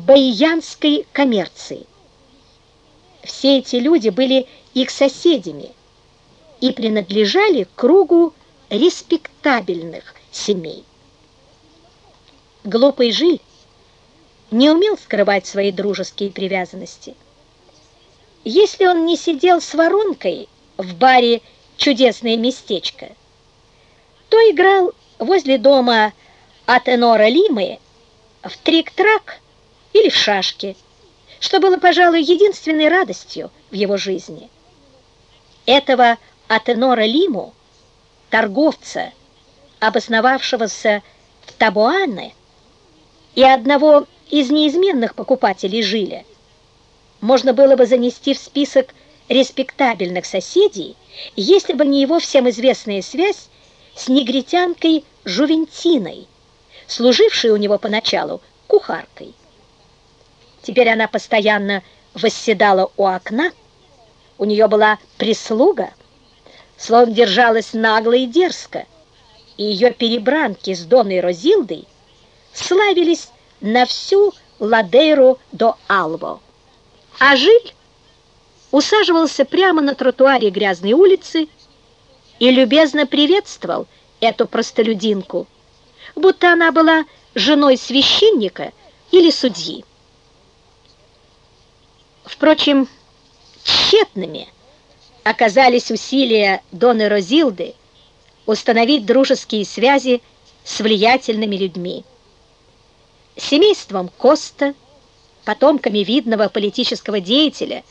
баиянской коммерции. Все эти люди были их соседями и принадлежали к кругу респектабельных семей. Глупый Жиль не умел скрывать свои дружеские привязанности. Если он не сидел с воронкой в баре «Чудесное местечко», то играл возле дома Атенора Лимы в трик-трак или шашки, что было, пожалуй, единственной радостью в его жизни. Этого Атенора Лиму, торговца, обосновавшегося в Табуане, и одного из неизменных покупателей Жиля, можно было бы занести в список респектабельных соседей, если бы не его всем известная связь с негритянкой Жувентиной, служившей у него поначалу кухаркой. Теперь она постоянно восседала у окна, у нее была прислуга, словом, держалась нагло и дерзко, и ее перебранки с Доной Розилдой славились на всю Ладейру до Алво. А Жиль усаживался прямо на тротуаре грязной улицы и любезно приветствовал эту простолюдинку, будто она была женой священника или судьи. Впрочем, тщетными оказались усилия Доны Розилды установить дружеские связи с влиятельными людьми. Семейством Коста, потомками видного политического деятеля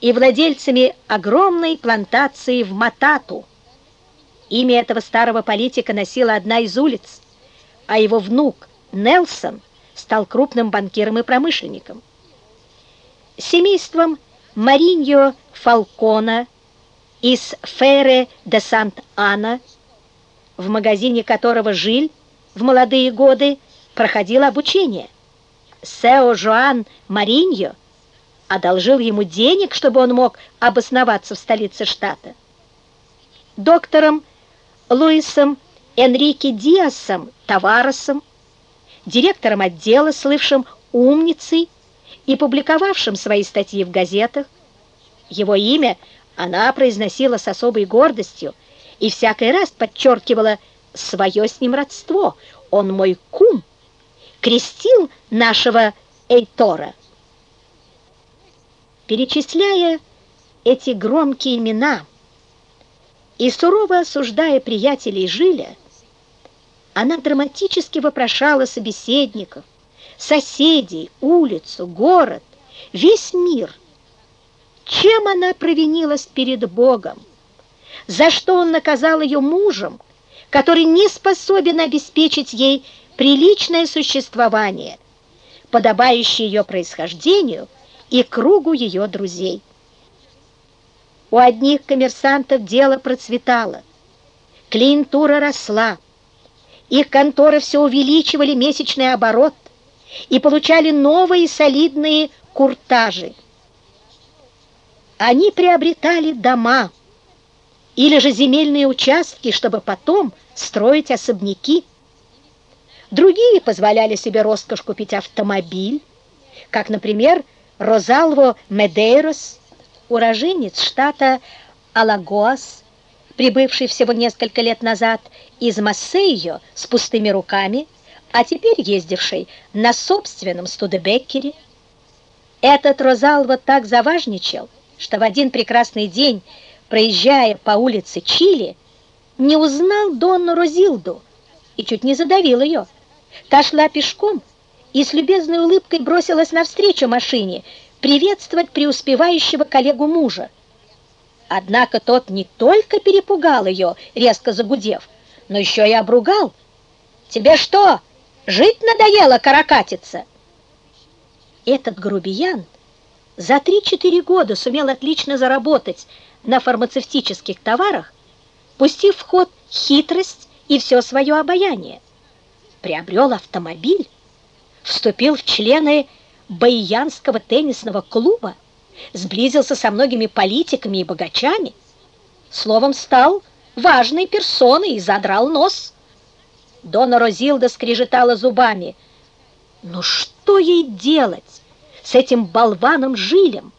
и владельцами огромной плантации в Матату. Имя этого старого политика носила одна из улиц, а его внук Нелсон стал крупным банкиром и промышленником семейством Мариньо Фалкона из Ферре де Сант-Ана, в магазине которого Жиль в молодые годы проходил обучение. Сео Жоан Мариньо одолжил ему денег, чтобы он мог обосноваться в столице штата. Доктором Луисом Энрике Диасом Таваресом, директором отдела, слывшим умницей, и публиковавшим свои статьи в газетах. Его имя она произносила с особой гордостью и всякий раз подчеркивала свое с ним родство. Он мой кум, крестил нашего Эйтора. Перечисляя эти громкие имена и сурово осуждая приятелей Жиля, она драматически вопрошала собеседников, соседей, улицу, город, весь мир. Чем она провинилась перед Богом? За что он наказал ее мужем, который не способен обеспечить ей приличное существование, подобающее ее происхождению и кругу ее друзей? У одних коммерсантов дело процветало, клиентура росла, их конторы все увеличивали месячный оборот, и получали новые солидные куртажи. Они приобретали дома или же земельные участки, чтобы потом строить особняки. Другие позволяли себе роскошь купить автомобиль, как, например, Розалво Медейрос, уроженец штата Алагоас, прибывший всего несколько лет назад из Массейо с пустыми руками, а теперь ездивший на собственном Студебеккере. Этот Розалво так заважничал, что в один прекрасный день, проезжая по улице Чили, не узнал Донну Розилду и чуть не задавил ее. Та шла пешком и с любезной улыбкой бросилась навстречу машине приветствовать преуспевающего коллегу мужа. Однако тот не только перепугал ее, резко загудев, но еще и обругал. «Тебе что, Жить надоело каракатиться. Этот грубиян за 3-4 года сумел отлично заработать на фармацевтических товарах, пустив в ход хитрость и все свое обаяние. Приобрел автомобиль, вступил в члены Баиянского теннисного клуба, сблизился со многими политиками и богачами, словом, стал важной персоной и задрал нос. Дона Розилда скрежетала зубами. Но что ей делать с этим болваном Жилем?